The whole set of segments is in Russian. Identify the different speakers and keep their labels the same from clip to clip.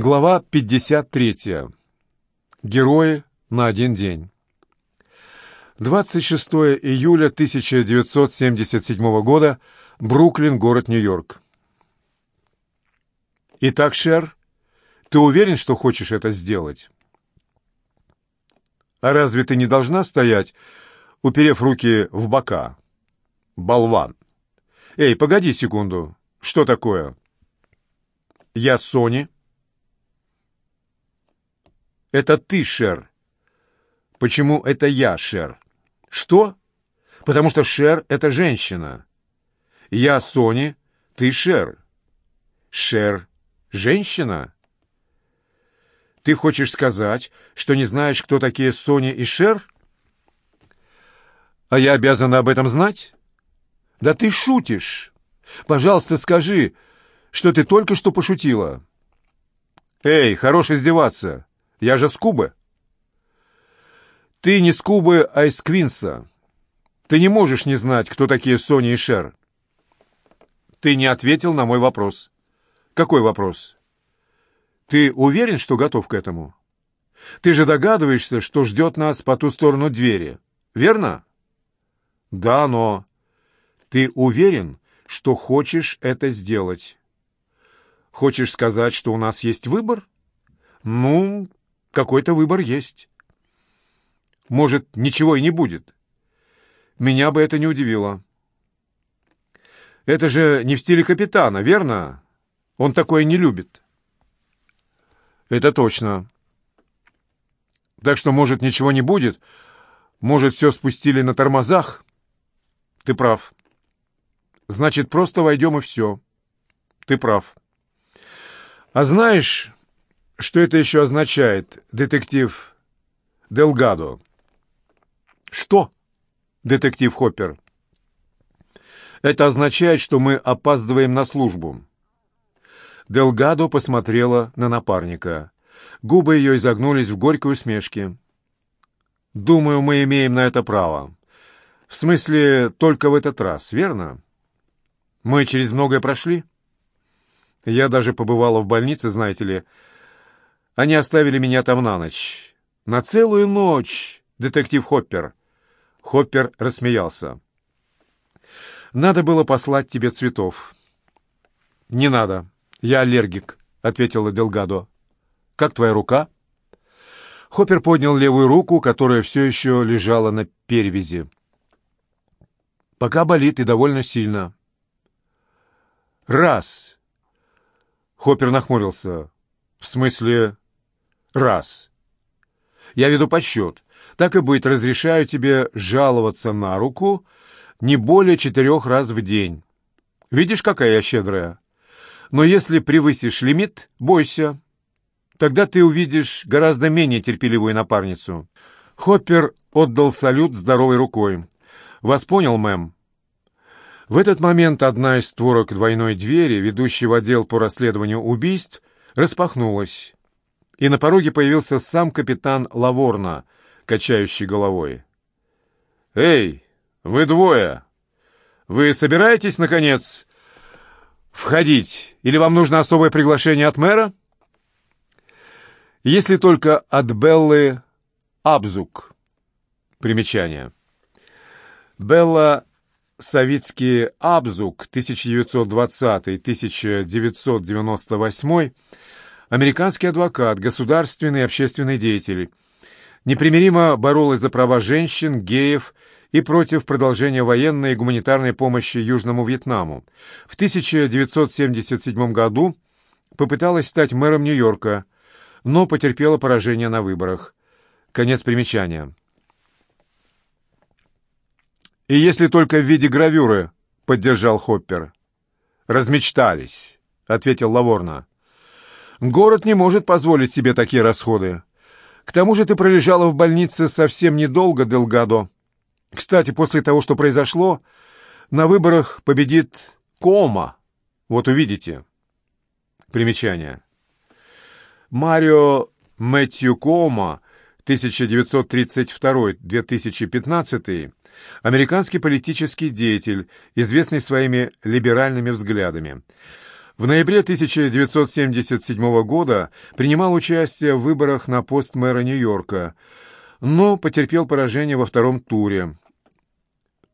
Speaker 1: Глава 53. Герои на один день. 26 июля 1977 года. Бруклин, город Нью-Йорк. Итак, Шер, ты уверен, что хочешь это сделать? А разве ты не должна стоять, уперев руки в бока? Болван. Эй, погоди секунду. Что такое? Я Сони. Это ты, Шер. Почему это я, Шер? Что? Потому что Шер — это женщина. Я Сони, ты Шер. Шер — женщина? Ты хочешь сказать, что не знаешь, кто такие Сони и Шер? А я обязана об этом знать? Да ты шутишь. Пожалуйста, скажи, что ты только что пошутила. Эй, хорош издеваться. Я же с Кубы. Ты не с Кубы, а из Квинса. Ты не можешь не знать, кто такие Сони и Шер. Ты не ответил на мой вопрос. Какой вопрос? Ты уверен, что готов к этому? Ты же догадываешься, что ждет нас по ту сторону двери, верно? Да, но... Ты уверен, что хочешь это сделать? Хочешь сказать, что у нас есть выбор? Ну, какой-то выбор есть. Может, ничего и не будет. Меня бы это не удивило. Это же не в стиле капитана, верно? Он такое не любит. Это точно. Так что, может, ничего не будет? Может, все спустили на тормозах? Ты прав. Значит, просто войдем и все. Ты прав. А знаешь, что это еще означает, детектив Делгадо? Что, детектив Хоппер? Это означает, что мы опаздываем на службу. Делгадо посмотрела на напарника. Губы ее изогнулись в горькой усмешке. «Думаю, мы имеем на это право. В смысле, только в этот раз, верно? Мы через многое прошли. Я даже побывала в больнице, знаете ли, — они оставили меня там на ночь. На целую ночь, детектив Хоппер. Хоппер рассмеялся. Надо было послать тебе цветов. Не надо. Я аллергик, ответила Делгадо. Как твоя рука? Хоппер поднял левую руку, которая все еще лежала на перевязи. Пока болит и довольно сильно. Раз. Хоппер нахмурился. В смысле, Раз. Я веду подсчет. Так и быть, разрешаю тебе жаловаться на руку не более четырех раз в день. Видишь, какая я щедрая? Но если превысишь лимит, бойся. Тогда ты увидишь гораздо менее терпеливую напарницу. Хоппер отдал салют здоровой рукой. «Вас понял, мэм?» В этот момент одна из створок двойной двери, ведущей в отдел по расследованию убийств, распахнулась и на пороге появился сам капитан Лаворна, качающий головой. «Эй, вы двое! Вы собираетесь, наконец, входить, или вам нужно особое приглашение от мэра?» «Если только от Беллы Абзук». Примечание. Белла Савицкий Абзук, 1920-1998 американский адвокат, государственный и общественный деятель. Непримиримо боролась за права женщин, геев и против продолжения военной и гуманитарной помощи Южному Вьетнаму. В 1977 году попыталась стать мэром Нью-Йорка, но потерпела поражение на выборах. Конец примечания. «И если только в виде гравюры», — поддержал Хоппер. «Размечтались», — ответил Лаворна. Город не может позволить себе такие расходы. К тому же ты пролежала в больнице совсем недолго, Делгадо. Кстати, после того, что произошло, на выборах победит Кома. Вот увидите. Примечание. Марио Мэтью Кома, 1932-2015, американский политический деятель, известный своими либеральными взглядами. В ноябре 1977 года принимал участие в выборах на пост мэра Нью-Йорка, но потерпел поражение во втором туре.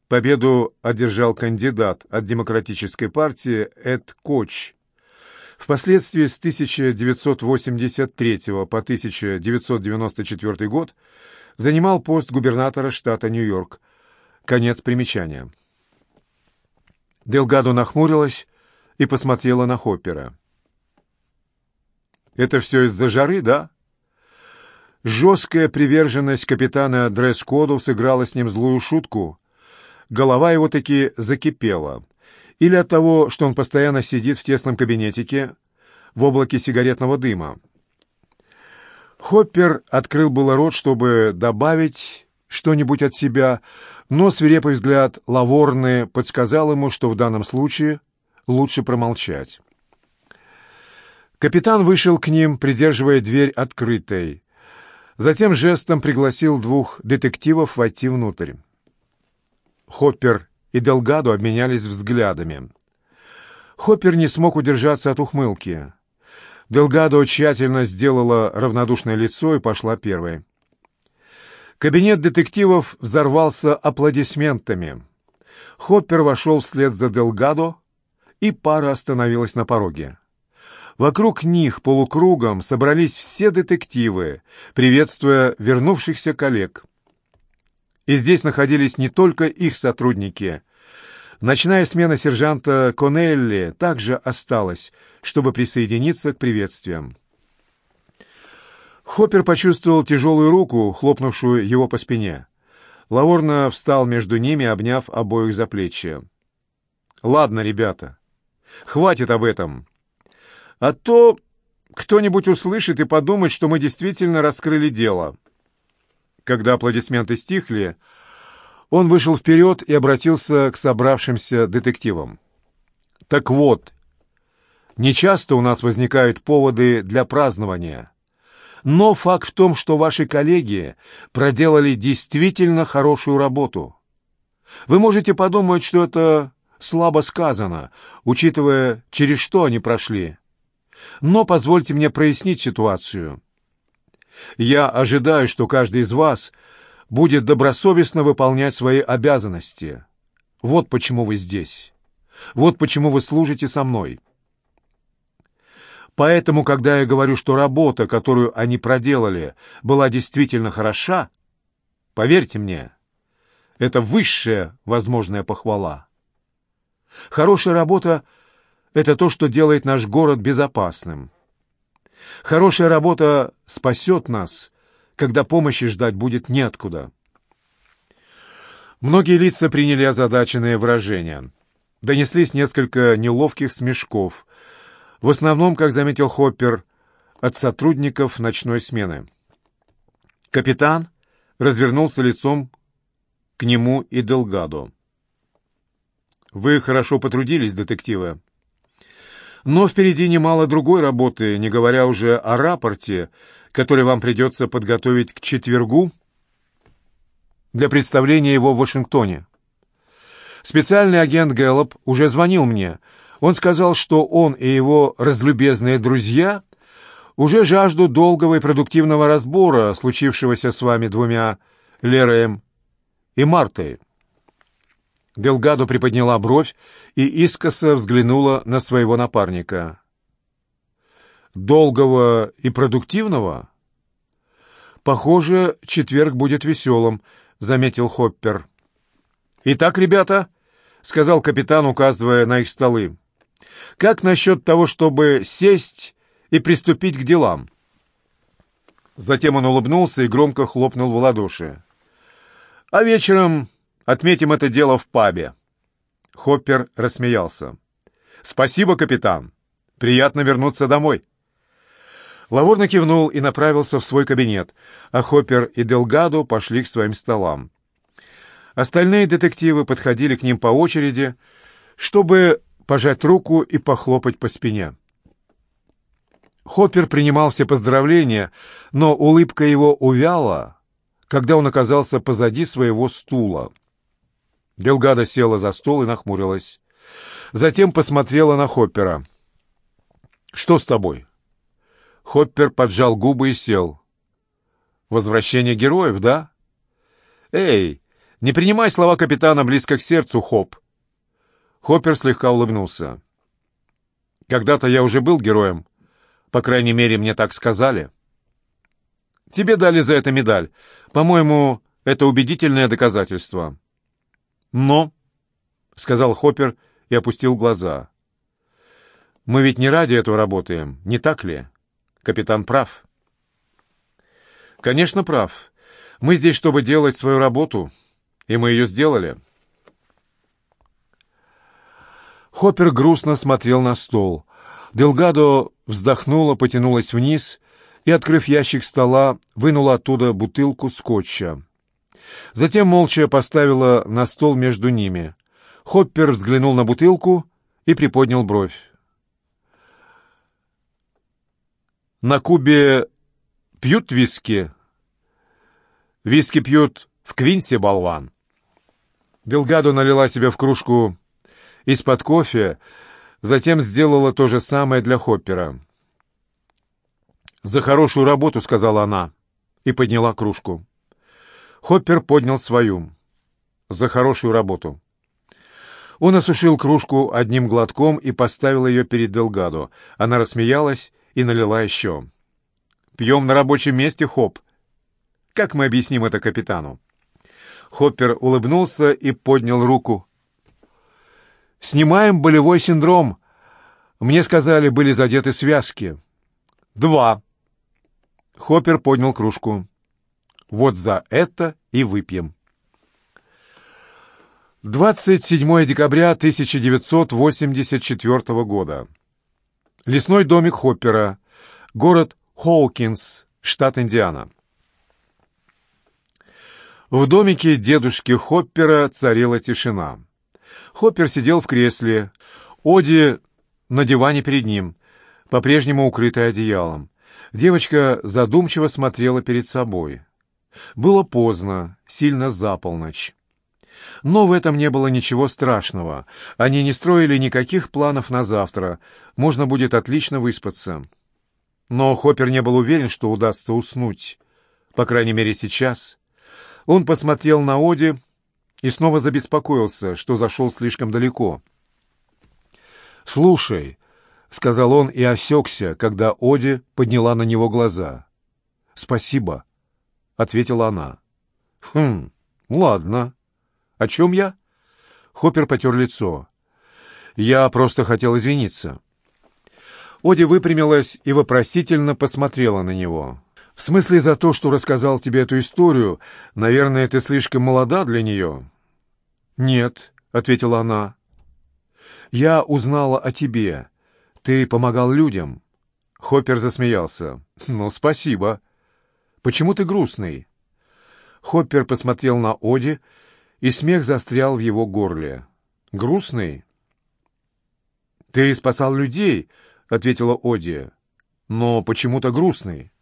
Speaker 1: Победу одержал кандидат от Демократической партии Эд Коч. Впоследствии с 1983 по 1994 год занимал пост губернатора штата Нью-Йорк. Конец примечания. Делгадо нахмурилась и посмотрела на Хоппера. «Это все из-за жары, да?» Жесткая приверженность капитана дресс-коду сыграла с ним злую шутку. Голова его таки закипела. Или от того, что он постоянно сидит в тесном кабинетике в облаке сигаретного дыма. Хоппер открыл было рот, чтобы добавить что-нибудь от себя, но свирепый взгляд Лаворны подсказал ему, что в данном случае лучше промолчать. Капитан вышел к ним, придерживая дверь открытой. Затем жестом пригласил двух детективов войти внутрь. Хоппер и Делгадо обменялись взглядами. Хоппер не смог удержаться от ухмылки. Делгадо тщательно сделала равнодушное лицо и пошла первой. Кабинет детективов взорвался аплодисментами. Хоппер вошел вслед за Делгадо, и пара остановилась на пороге. Вокруг них полукругом собрались все детективы, приветствуя вернувшихся коллег. И здесь находились не только их сотрудники. Ночная смена сержанта Конелли также осталась, чтобы присоединиться к приветствиям. Хоппер почувствовал тяжелую руку, хлопнувшую его по спине. Лаворно встал между ними, обняв обоих за плечи. «Ладно, ребята, хватит об этом. А то кто-нибудь услышит и подумает, что мы действительно раскрыли дело». Когда аплодисменты стихли, он вышел вперед и обратился к собравшимся детективам. «Так вот, нечасто у нас возникают поводы для празднования». Но факт в том, что ваши коллеги проделали действительно хорошую работу. Вы можете подумать, что это слабо сказано, учитывая, через что они прошли. Но позвольте мне прояснить ситуацию. Я ожидаю, что каждый из вас будет добросовестно выполнять свои обязанности. Вот почему вы здесь. Вот почему вы служите со мной. Поэтому, когда я говорю, что работа, которую они проделали, была действительно хороша, поверьте мне, это высшая возможная похвала. Хорошая работа — это то, что делает наш город безопасным. Хорошая работа спасет нас, когда помощи ждать будет неоткуда. Многие лица приняли озадаченные выражения. Донеслись несколько неловких смешков — в основном, как заметил Хоппер, от сотрудников ночной смены. Капитан развернулся лицом к нему и Делгадо. «Вы хорошо потрудились, детективы. Но впереди немало другой работы, не говоря уже о рапорте, который вам придется подготовить к четвергу для представления его в Вашингтоне. Специальный агент Гэллоп уже звонил мне — он сказал, что он и его разлюбезные друзья уже жаждут долгого и продуктивного разбора, случившегося с вами двумя Лереем и Мартой. Делгадо приподняла бровь и искоса взглянула на своего напарника. «Долгого и продуктивного?» «Похоже, четверг будет веселым», — заметил Хоппер. «Итак, ребята», — сказал капитан, указывая на их столы, как насчет того, чтобы сесть и приступить к делам?» Затем он улыбнулся и громко хлопнул в ладоши. «А вечером отметим это дело в пабе». Хоппер рассмеялся. «Спасибо, капитан. Приятно вернуться домой». Лаворно кивнул и направился в свой кабинет, а Хоппер и Делгадо пошли к своим столам. Остальные детективы подходили к ним по очереди, чтобы пожать руку и похлопать по спине. Хоппер принимал все поздравления, но улыбка его увяла, когда он оказался позади своего стула. Делгада села за стол и нахмурилась. Затем посмотрела на Хоппера. «Что с тобой?» Хоппер поджал губы и сел. «Возвращение героев, да?» «Эй, не принимай слова капитана близко к сердцу, Хоп!» Хоппер слегка улыбнулся. «Когда-то я уже был героем. По крайней мере, мне так сказали. Тебе дали за это медаль. По-моему, это убедительное доказательство». «Но», — сказал Хоппер и опустил глаза, — мы ведь не ради этого работаем, не так ли? Капитан прав. Конечно, прав. Мы здесь, чтобы делать свою работу, и мы ее сделали. Хоппер грустно смотрел на стол. Делгадо вздохнула, потянулась вниз и, открыв ящик стола, вынула оттуда бутылку скотча. Затем молча поставила на стол между ними. Хоппер взглянул на бутылку и приподнял бровь. На Кубе пьют виски? Виски пьют в Квинсе, болван. Делгадо налила себе в кружку из-под кофе, затем сделала то же самое для Хоппера. «За хорошую работу», — сказала она, и подняла кружку. Хоппер поднял свою. «За хорошую работу». Он осушил кружку одним глотком и поставил ее перед Делгадо. Она рассмеялась и налила еще. «Пьем на рабочем месте, Хоп. Как мы объясним это капитану?» Хоппер улыбнулся и поднял руку. «Снимаем болевой синдром. Мне сказали, были задеты связки». «Два». Хоппер поднял кружку. «Вот за это и выпьем». 27 декабря 1984 года. Лесной домик Хоппера. Город Хоукинс, штат Индиана. В домике дедушки Хоппера царила тишина. Хоппер сидел в кресле, Оди на диване перед ним, по-прежнему укрытая одеялом. Девочка задумчиво смотрела перед собой. Было поздно, сильно за полночь. Но в этом не было ничего страшного. Они не строили никаких планов на завтра. Можно будет отлично выспаться. Но Хоппер не был уверен, что удастся уснуть. По крайней мере, сейчас. Он посмотрел на Оди и снова забеспокоился, что зашел слишком далеко. «Слушай», — сказал он и осекся, когда Оди подняла на него глаза. «Спасибо», — ответила она. «Хм, ладно», «О чем я?» Хоппер потер лицо. «Я просто хотел извиниться». Оди выпрямилась и вопросительно посмотрела на него. «В смысле за то, что рассказал тебе эту историю, наверное, ты слишком молода для нее?» «Нет», — ответила она. «Я узнала о тебе. Ты помогал людям». Хоппер засмеялся. «Ну, спасибо. Почему ты грустный?» Хоппер посмотрел на Оди, — и смех застрял в его горле. «Грустный?» «Ты спасал людей», — ответила Одия, — «но почему-то грустный».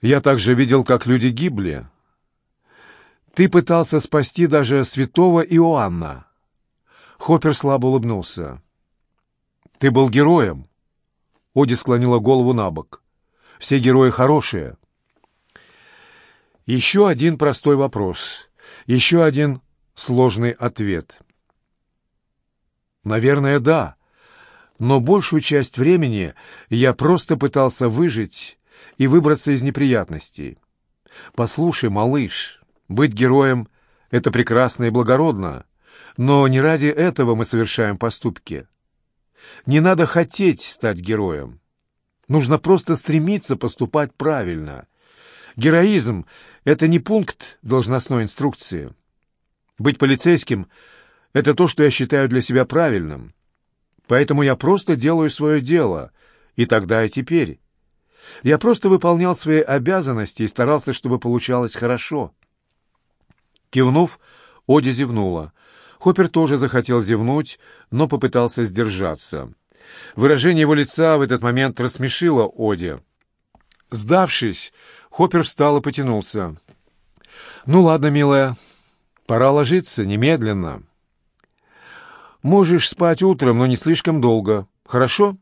Speaker 1: «Я также видел, как люди гибли. Ты пытался спасти даже святого Иоанна». Хоппер слабо улыбнулся. «Ты был героем». Оди склонила голову на бок. «Все герои хорошие». Еще один простой вопрос. Еще один сложный ответ. Наверное, да. Но большую часть времени я просто пытался выжить и выбраться из неприятностей. Послушай, малыш, быть героем — это прекрасно и благородно, но не ради этого мы совершаем поступки. Не надо хотеть стать героем. Нужно просто стремиться поступать правильно — Героизм — это не пункт должностной инструкции. Быть полицейским — это то, что я считаю для себя правильным. Поэтому я просто делаю свое дело, и тогда, и теперь. Я просто выполнял свои обязанности и старался, чтобы получалось хорошо. Кивнув, Оди зевнула. Хоппер тоже захотел зевнуть, но попытался сдержаться. Выражение его лица в этот момент рассмешило Оди. Сдавшись, Хоппер встал и потянулся. «Ну ладно, милая, пора ложиться, немедленно». Можешь спать утром, но не слишком долго. Хорошо?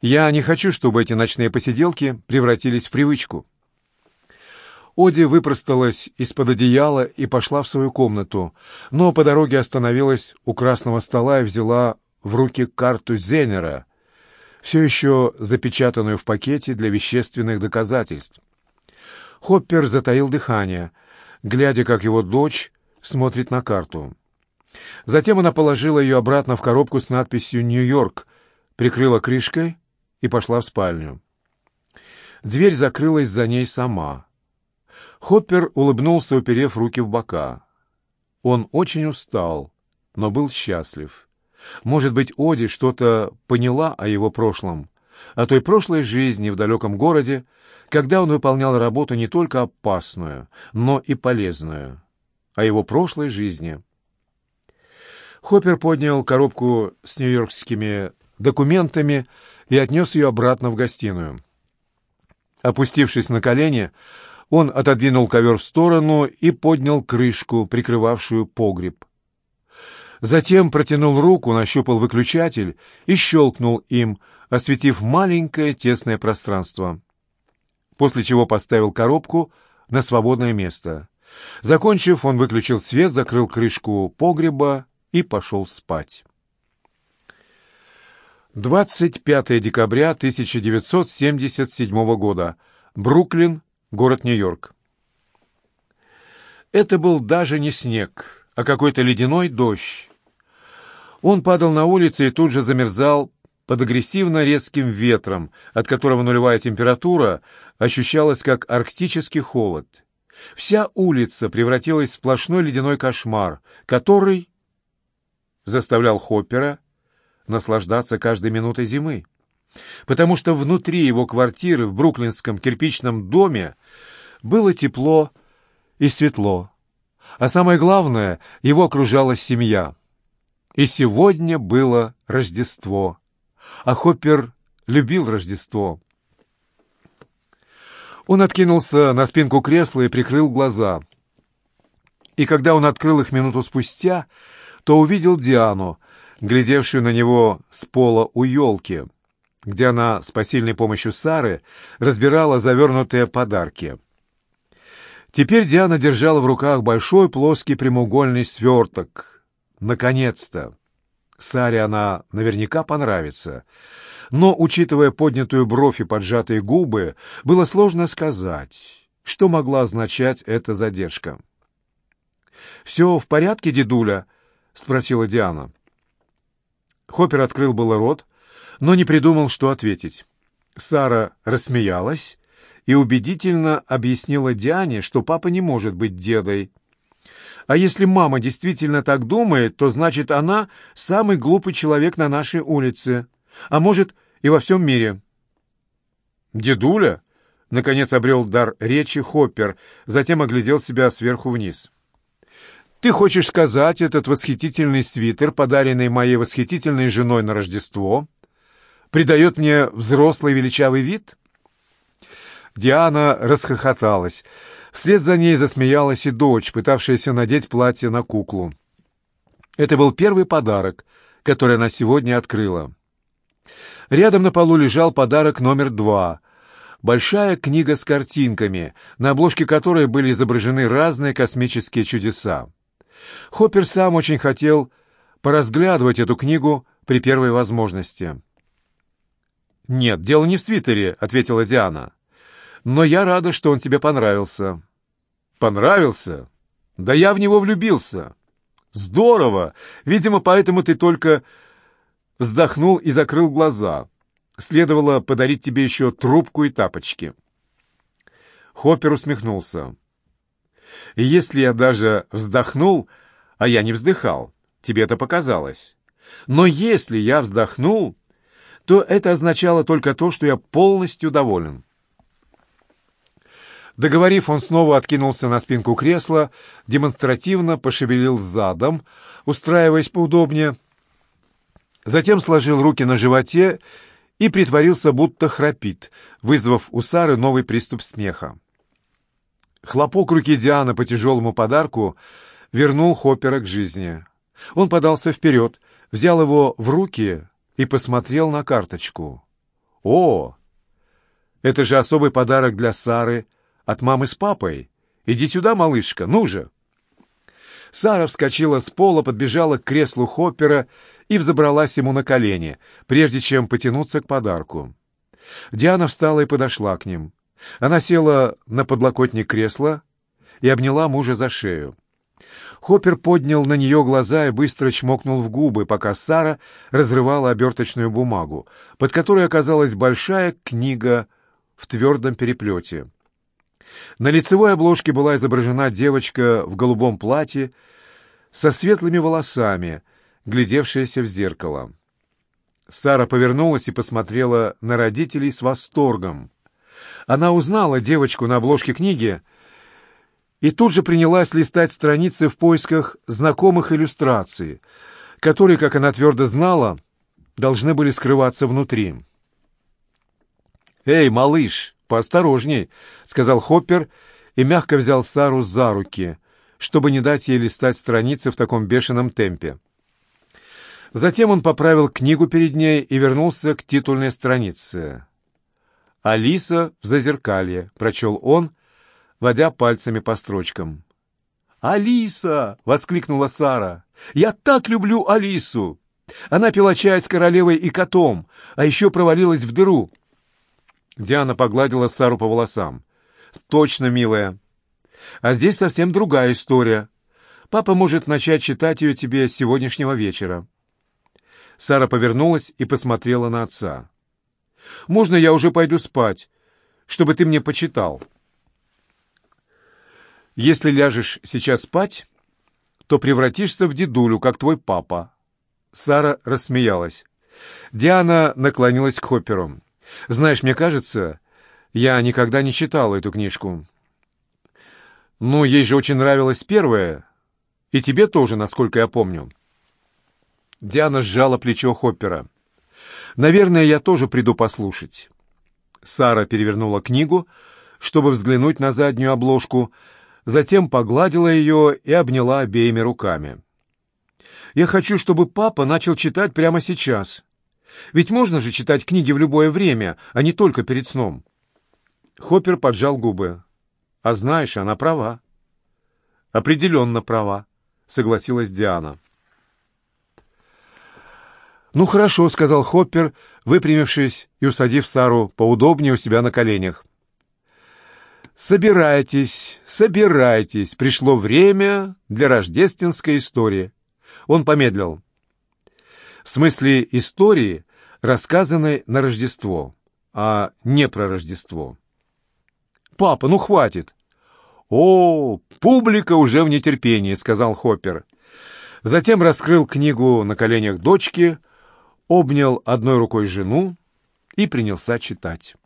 Speaker 1: Я не хочу, чтобы эти ночные посиделки превратились в привычку». Оди выпросталась из-под одеяла и пошла в свою комнату, но по дороге остановилась у красного стола и взяла в руки карту Зенера, все еще запечатанную в пакете для вещественных доказательств. Хоппер затаил дыхание, глядя, как его дочь смотрит на карту. Затем она положила ее обратно в коробку с надписью «Нью-Йорк», прикрыла крышкой и пошла в спальню. Дверь закрылась за ней сама. Хоппер улыбнулся, уперев руки в бока. Он очень устал, но был счастлив. Может быть, Оди что-то поняла о его прошлом, о той прошлой жизни в далеком городе, когда он выполнял работу не только опасную, но и полезную, о его прошлой жизни. Хоппер поднял коробку с нью-йоркскими документами и отнес ее обратно в гостиную. Опустившись на колени, он отодвинул ковер в сторону и поднял крышку, прикрывавшую погреб. Затем протянул руку, нащупал выключатель и щелкнул им, осветив маленькое тесное пространство. После чего поставил коробку на свободное место. Закончив, он выключил свет, закрыл крышку погреба и пошел спать. 25 декабря 1977 года. Бруклин, город Нью-Йорк. Это был даже не снег, а какой-то ледяной дождь. Он падал на улице и тут же замерзал под агрессивно резким ветром, от которого нулевая температура ощущалась как арктический холод. Вся улица превратилась в сплошной ледяной кошмар, который заставлял Хоппера наслаждаться каждой минутой зимы потому что внутри его квартиры в бруклинском кирпичном доме было тепло и светло. А самое главное, его окружала семья. И сегодня было Рождество. А Хоппер любил Рождество. Он откинулся на спинку кресла и прикрыл глаза. И когда он открыл их минуту спустя, то увидел Диану, глядевшую на него с пола у елки где она с посильной помощью Сары разбирала завернутые подарки. Теперь Диана держала в руках большой плоский прямоугольный сверток. Наконец-то! Саре она наверняка понравится. Но, учитывая поднятую бровь и поджатые губы, было сложно сказать, что могла означать эта задержка. «Все в порядке, дедуля?» — спросила Диана. Хоппер открыл было рот, но не придумал, что ответить. Сара рассмеялась и убедительно объяснила Диане, что папа не может быть дедой. А если мама действительно так думает, то значит она самый глупый человек на нашей улице, а может и во всем мире. «Дедуля?» — наконец обрел дар речи Хоппер, затем оглядел себя сверху вниз. «Ты хочешь сказать, этот восхитительный свитер, подаренный моей восхитительной женой на Рождество, придает мне взрослый величавый вид?» Диана расхохоталась. Вслед за ней засмеялась и дочь, пытавшаяся надеть платье на куклу. Это был первый подарок, который она сегодня открыла. Рядом на полу лежал подарок номер два — большая книга с картинками, на обложке которой были изображены разные космические чудеса. Хоппер сам очень хотел поразглядывать эту книгу при первой возможности. «Нет, дело не в свитере», — ответила Диана. «Но я рада, что он тебе понравился». «Понравился? Да я в него влюбился». «Здорово! Видимо, поэтому ты только...» Вздохнул и закрыл глаза. Следовало подарить тебе еще трубку и тапочки. Хоппер усмехнулся. «Если я даже вздохнул, а я не вздыхал, тебе это показалось. Но если я вздохнул, то это означало только то, что я полностью доволен. Договорив, он снова откинулся на спинку кресла, демонстративно пошевелил задом, устраиваясь поудобнее, затем сложил руки на животе и притворился, будто храпит, вызвав у Сары новый приступ смеха. Хлопок руки Дианы по тяжелому подарку вернул Хоппера к жизни. Он подался вперед — взял его в руки и посмотрел на карточку. «О, это же особый подарок для Сары от мамы с папой. Иди сюда, малышка, ну же!» Сара вскочила с пола, подбежала к креслу Хоппера и взобралась ему на колени, прежде чем потянуться к подарку. Диана встала и подошла к ним. Она села на подлокотник кресла и обняла мужа за шею. Хоппер поднял на нее глаза и быстро чмокнул в губы, пока Сара разрывала оберточную бумагу, под которой оказалась большая книга в твердом переплете. На лицевой обложке была изображена девочка в голубом платье со светлыми волосами, глядевшаяся в зеркало. Сара повернулась и посмотрела на родителей с восторгом. Она узнала девочку на обложке книги и тут же принялась листать страницы в поисках знакомых иллюстраций, которые, как она твердо знала, должны были скрываться внутри. «Эй, малыш, поосторожней», — сказал Хоппер и мягко взял Сару за руки, чтобы не дать ей листать страницы в таком бешеном темпе. Затем он поправил книгу перед ней и вернулся к титульной странице. «Алиса в зазеркалье», — прочел он, водя пальцами по строчкам. «Алиса!» — воскликнула Сара. «Я так люблю Алису! Она пила чай с королевой и котом, а еще провалилась в дыру». Диана погладила Сару по волосам. «Точно, милая. А здесь совсем другая история. Папа может начать читать ее тебе с сегодняшнего вечера». Сара повернулась и посмотрела на отца. «Можно я уже пойду спать, чтобы ты мне почитал?» «Если ляжешь сейчас спать, то превратишься в дедулю, как твой папа». Сара рассмеялась. Диана наклонилась к Хопперу. «Знаешь, мне кажется, я никогда не читала эту книжку». «Ну, ей же очень нравилась первая, и тебе тоже, насколько я помню». Диана сжала плечо Хоппера. «Наверное, я тоже приду послушать». Сара перевернула книгу, чтобы взглянуть на заднюю обложку, затем погладила ее и обняла обеими руками. «Я хочу, чтобы папа начал читать прямо сейчас. Ведь можно же читать книги в любое время, а не только перед сном». Хоппер поджал губы. «А знаешь, она права». «Определенно права», — согласилась Диана. «Ну хорошо», — сказал Хоппер, выпрямившись и усадив Сару поудобнее у себя на коленях. «Собирайтесь, собирайтесь, пришло время для рождественской истории». Он помедлил. В смысле истории, рассказанной на Рождество, а не про Рождество. «Папа, ну хватит!» «О, публика уже в нетерпении», — сказал Хоппер. Затем раскрыл книгу на коленях дочки — обнял одной рукой жену и принялся читать.